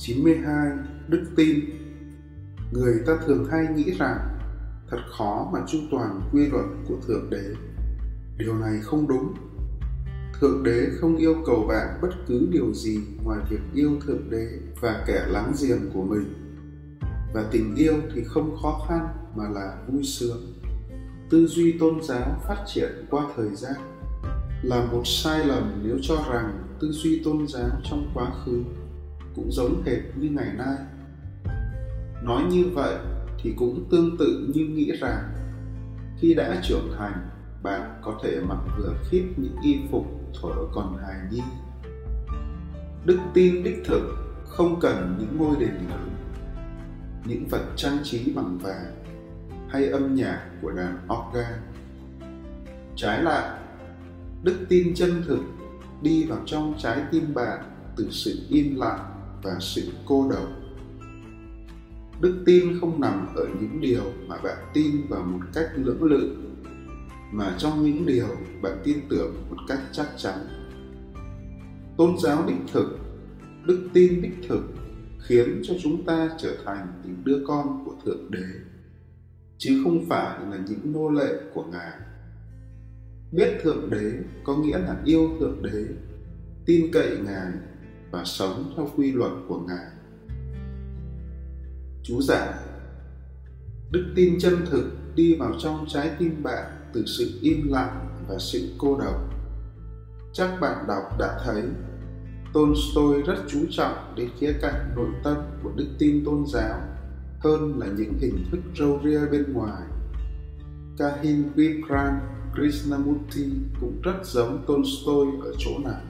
92. Đức tin Người ta thường hay nghĩ rằng thật khó mà chu toàn quy luật của Thượng Đế. Điều này không đúng. Thượng Đế không yêu cầu bạn bất cứ điều gì ngoài việc yêu Thượng Đế và kẻ láng giềng của mình. Và tình yêu thì không khó khăn mà là vui sướng. Tư duy tôn giáo phát triển qua thời gian là một sai lầm nếu cho rằng tư duy tôn giáo trong quá khứ cũng giống hệt như ngày nay. Nói như vậy thì cũng tương tự như nghĩ rằng, khi đã trưởng thành, bạn có thể mặc vừa khít những y phục thuở còn hài nhi. Đức tin đích thực không cần những ngôi đền lớn, những vật trang trí bằng vàng hay âm nhạc của đàn organ. Trái lại, đức tin chân thực đi vào trong trái tim bạn từ sự im lặng và sự cô độc. Đức tin không nằm ở những điều mà bạn tin vào một cách lưỡng lự, mà trong những điều bạn tin tưởng một cách chắc chắn. Tôn giáo đích thực, đức tin đích thực khiến cho chúng ta trở thành những đứa con của thượng đế, chứ không phải là những nô lệ của ngài. Biết thượng đế có nghĩa là yêu thượng đế, tin cậy ngài và sống theo quy luật của ngài chú giải đức tin chân thực đi vào trong trái tim bạn từ sự im lặng và sự cô độc chắc bạn đọc đã thấy, Tolstoy rất chú trọng đến khía cạnh nội tâm của đức tin tôn giáo hơn là những hình thức râu ria bên ngoài. Kahin Vikram Krishnamurti cũng rất giống Tolstoy ở chỗ này.